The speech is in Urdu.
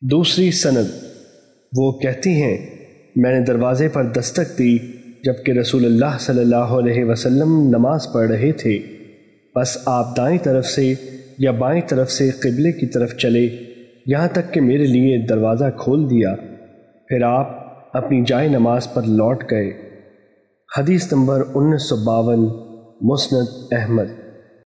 دوسری سند۔ وہ کہتی ہیں، میں نے دروازے پر دستک دی جبکہ رسول اللہ صلی اللہ علیہ وسلم نماز پڑھ رہے تھے۔ بس آپ دائیں طرف سے یا بائیں طرف سے قبلے کی طرف چلے، یہاں تک کہ میرے لیے دروازہ کھول دیا۔ پھر آپ اپنی جائے نماز پر لوٹ گئے۔ حدیث نمبر انیس سو باون، مسند احمد۔